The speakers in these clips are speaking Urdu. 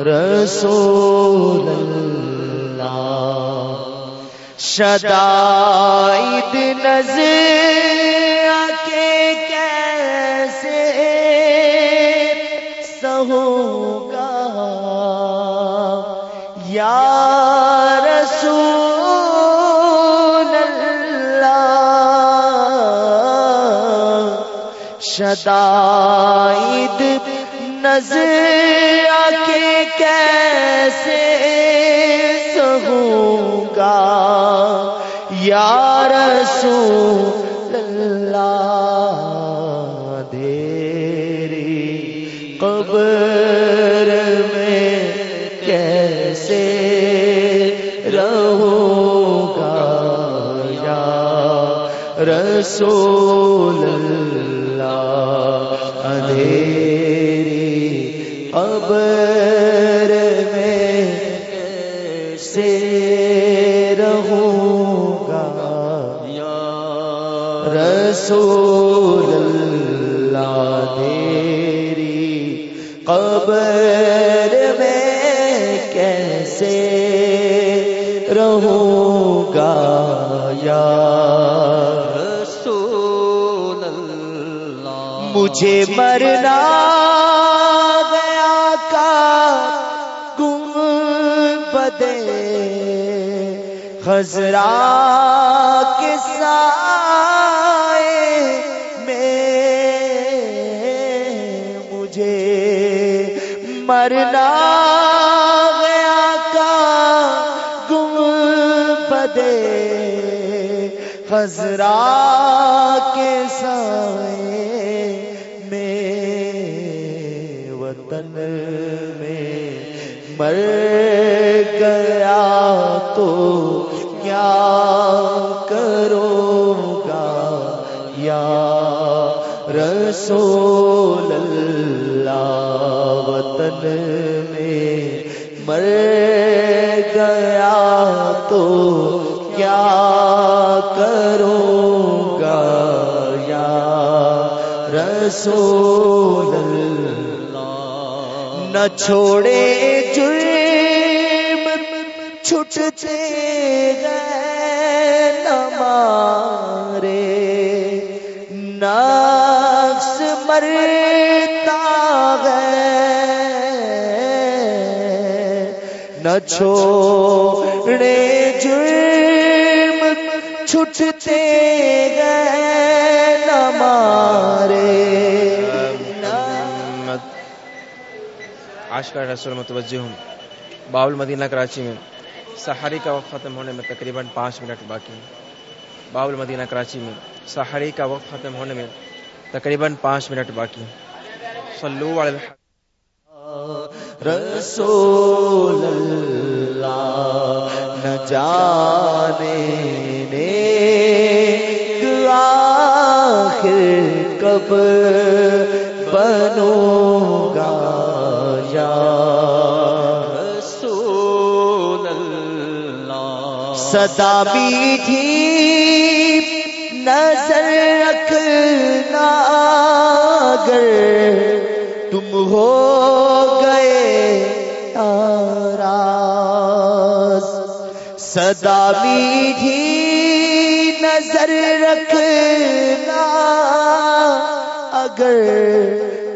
رسول اللہ شدائد نظر کے کیسے سہوں گا یا رسول اللہ شدائد نظر کے کیسے سہوں گا یا رسول اللہ دیری قبر میں کیسے رہوں گا یا رسول رسول اللہ تیری قبر میں کیسے رہوں گا یا رسول اللہ مجھے مرنا گیا کا گم بدے خزرا مجھے مرنا گیا کا گم بدے خزرا کے سائے میں وطن میں مر گیا تو کیا کرو گا یا رسول مر گیا تو کیا کروں گا یا رسول اللہ؟ نہ چھوڑے جرم چھٹتے گئے نہ مارے نفس مرتا نہ چھوڑے جرم، چھٹتے گئے نہ مارے۔ رسول متوجہ ہوں۔ باول مدینہ کراچی میں سحری کا وقت ختم ہونے میں تقریباً پانچ منٹ باقی ہیں۔ باول مدینہ کراچی میں سحری کا وقت ختم ہونے میں تقریباً پانچ منٹ باقی ہیں۔ صلو علی رسول اللہ، نہ جانے نیک آخر کب بنوں گا یا رسول اللہ۔ صدا میٹھی نظر رکھنا اگر ہو گئے ناراض صدا میٹھی نظر رکھنا۔ اگر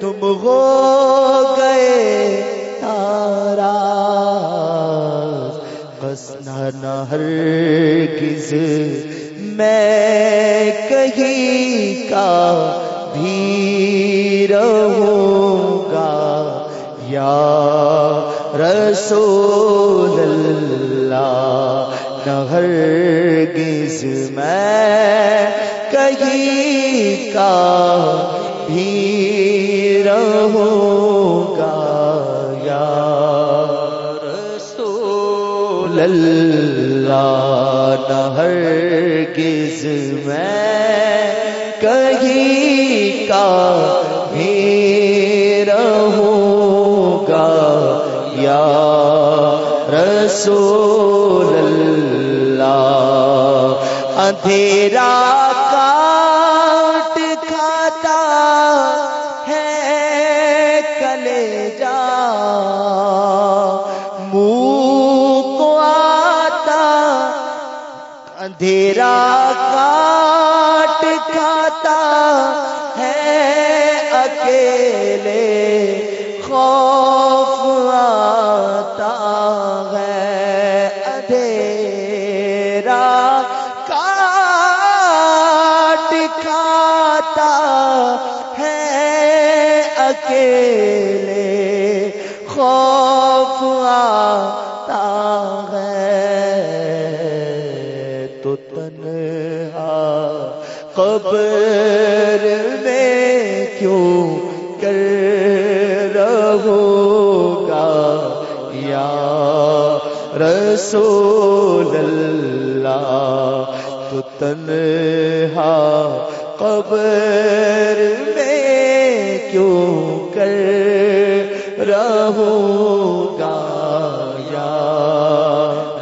تم ہو گئے ناراض بس نہ ہرگز میں کہیں کا بھی رہوں۔ یا رسول اللہ، نہ ہرگز میں کہیں کا بھی رہوں گا، یا رسول اللہ، نہ ہرگز میں کہیں کا رسول اللہ۔ اندھیرا کاٹ کھاتا ہے کلے جا منہ کو آتا اندھیرا کاٹ قبر میں کیوں کر رہو گا یا رسول اللہ تو تنہا قبر میں کیوں کر رہو گا یا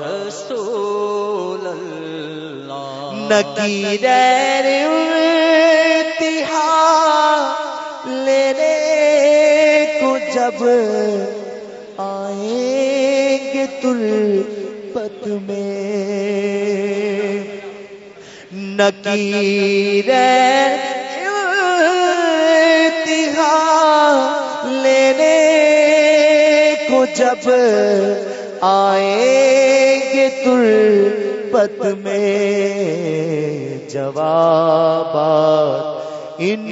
رسول اللہ۔ نکیر جب آئیں گے ترپت میں، نکیر لینے کو جب آئیں گے ترپت میں، جوابات ان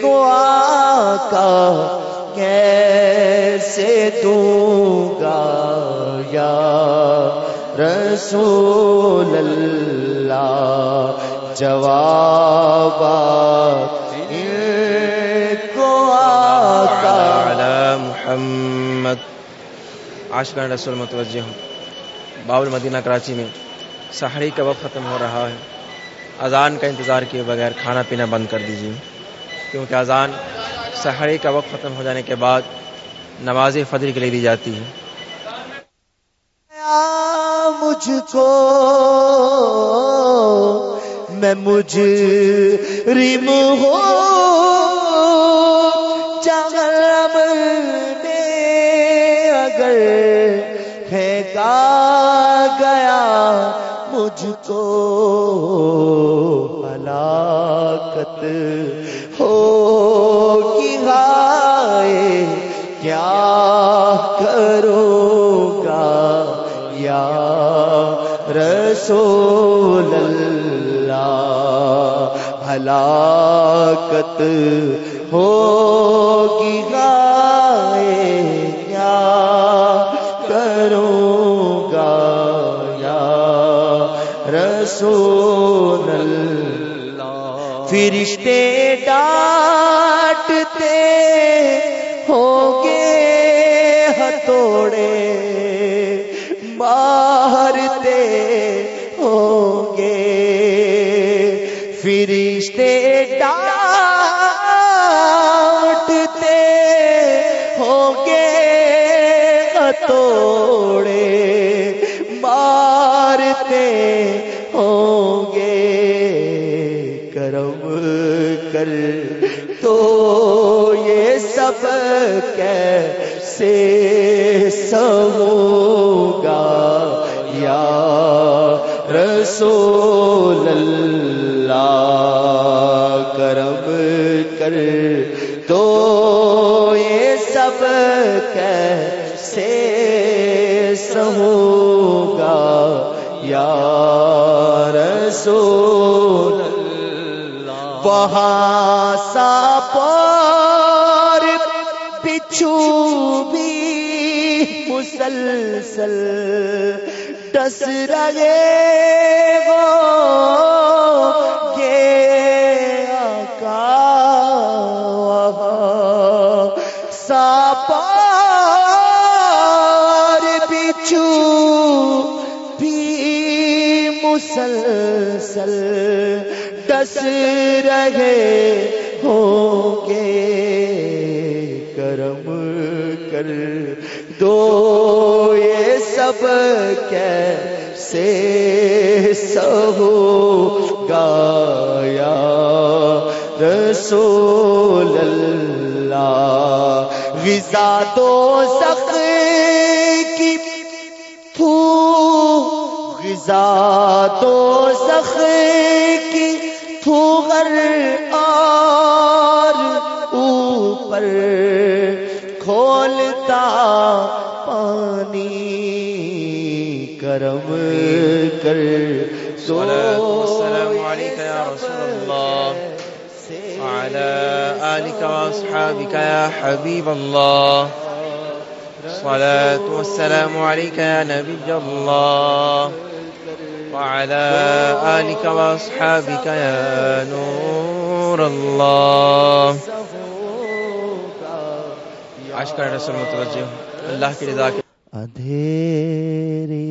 کو آقا کیسے دوں گا یا رسول اللہ؟ جوابات ان کو آقا محمد۔ عاشقان رسول متوجہ ہوں۔ باب المدینہ کراچی میں سحری کا وقت ختم ہو رہا ہے۔ اذان کا انتظار کیے بغیر کھانا پینا بند کر دیجیے کیونکہ اذان سحری کا وقت ختم ہو جانے کے بعد نماز فجر کے لیے دی جاتی ہے۔ مجھ کو، میں مجھ ریم ہو چغرم نے اگر پھینکا گیا مجھ کو ہلاکت رسول اللہ ہلاکت ہوگی گائے کیا کروں گا یا رسول اللہ۔ فرشتے ڈانٹتے توڑے مارتے ہوں گے۔ کرم کر تو یہ سب کیسے سہوں گا یا رسول ہوگا یا رسول وہاں سا پار پچھو بھی مسلسل ٹس رہے۔ مسلسل ڈس رہے ہوں گے۔ کرم کر دو یہ سب کیسے سہو گایا۔ رسول اللہ غذا دو سخ کی تھو فضا تو سخ کی پھوگر اور اوپر کھولتا پانی کرم کر الصلاة والسلام عليك يا رسول الله وعلى آلك وأصحابك يا حبيب الله الصلاة والسلام عليك يا نبي الله وعلى آلك وأصحابك يا نور الله. عشق رسول متوجہ اللہ کی رضا کے اندھیری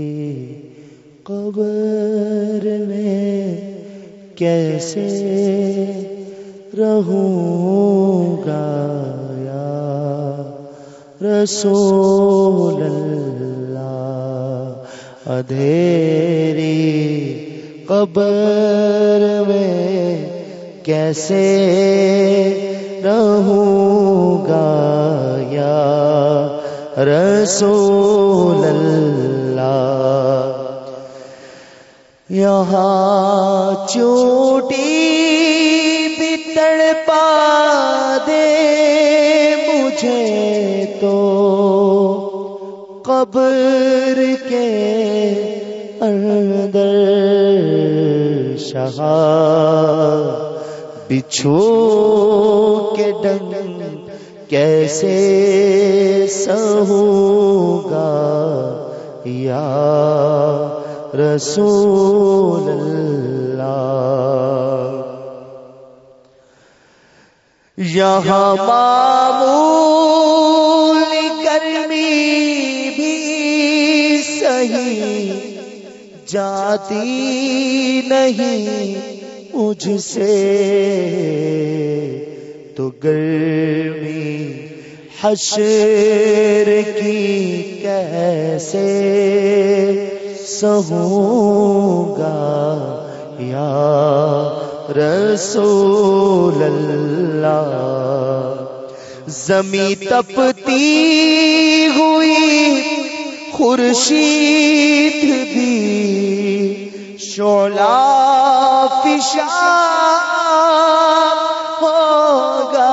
قبر میں کیسے رہوں گا یا رسول اللہ؟ اندھیری قبر میں کیسے رہوں گا یا رسول اللہ؟ یہاں چوٹی بھی تڑپا دے مجھے تو قبر کے اندر شہا بچھو کے ڈنگ کیسے سہوں گا یا رسول اللہ؟ یہاں معمول بھی جاتی نہیں مجھ سے۔ تو گرمی حشر کی کیسے سہوں گا؟ یا رسول اللہ زمیں تپتی خورشید بھی شولا فشا ہوگا۔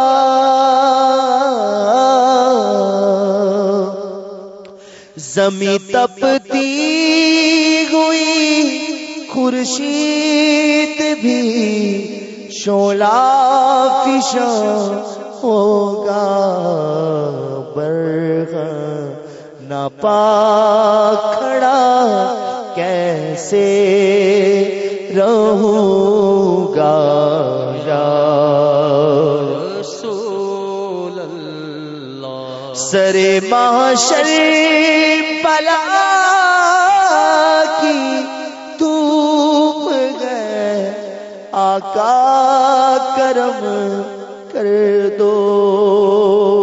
زمیں تپتی ہوئی خورشید بھی شولا فشا ہوگا۔ برغ نہ پا کھڑا کیسے رہوں گا رسول اللہ۔ سرے معاشر بلا کی دھوپ گئے آقا کرم کر دو۔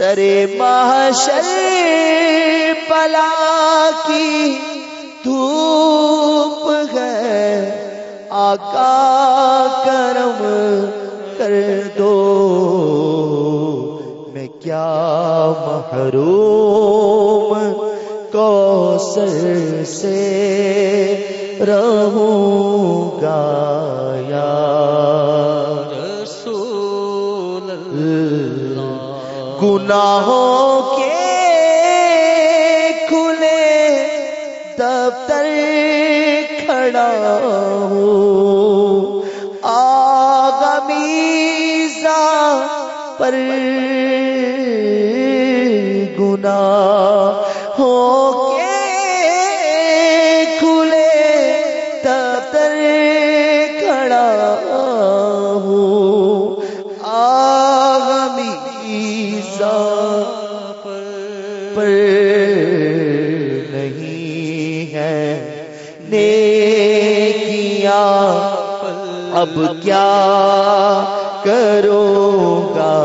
سرے معاشر بلا کی دھوپ ہے۔ آقا کرم کر دو۔ میں کیا محروم کوسر سے رہوں گا یا گناہوں کے کھلے دفتر کھڑا ہوں۔ آغمیزہ پر گناہ اب کیا کرو گا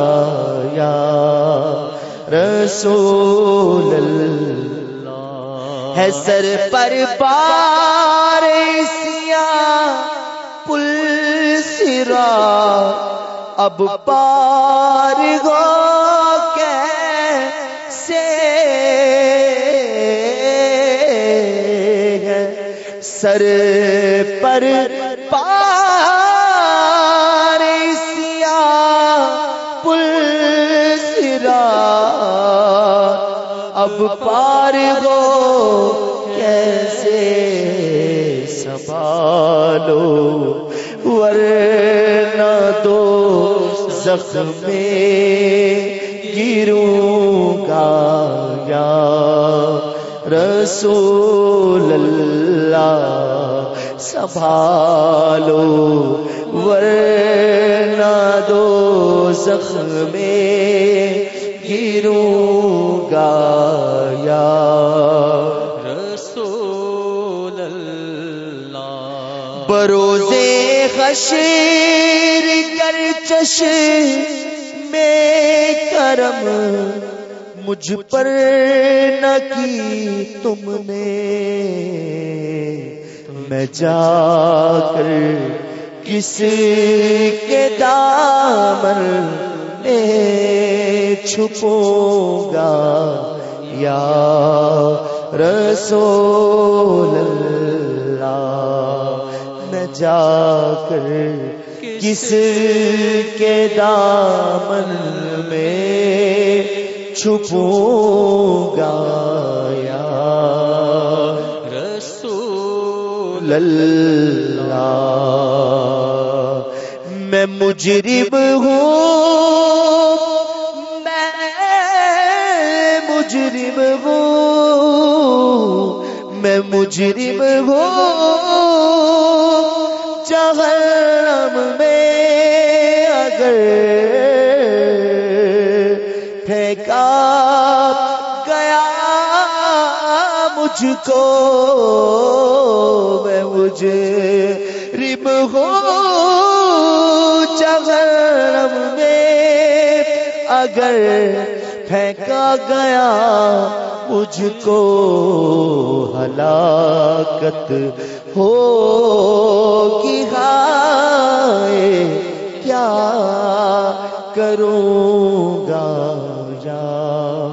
یا رسول اللہ؟ ہے سر پر پار سیاہ پل سرا۔ اب پار گو کیسے ہے؟ سر پر اب پار ہو، کیسے سنبھالو؟ ورنہ دو زخم میں گروں گا یا رسول اللہ سنبھالو؟ ورنہ دو زخم میں گروں گا یا رسول اللہ۔ بروزے خشیر کر چش میں کرم مجھ پر نہ کی تم نے۔ میں جا کر کس کے دامن میں گا یا رسول اللہ، میں جا کر کس کے دامن میں چھپوں گا یا رسول اللہ، میں مجرم ہوں۔ مجرم ہوں جہنم میں اگر پھینکا گیا مجھ کو، میں مجھے رب ہو، جہنم میں اگر پھینکا گیا مجھ کو ہلاکت ہو کی ہائے، کیا کروں گا؟ یا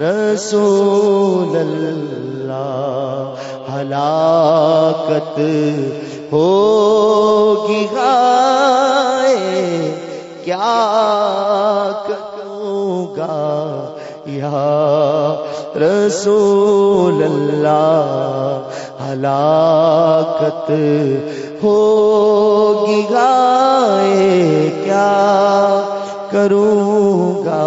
رسول اللہ، ہلاکت ہوگی، ہائے، کیا کروں گا؟ یا رسول اللہ ہلاکت ہوگی گائے کیا کروں گا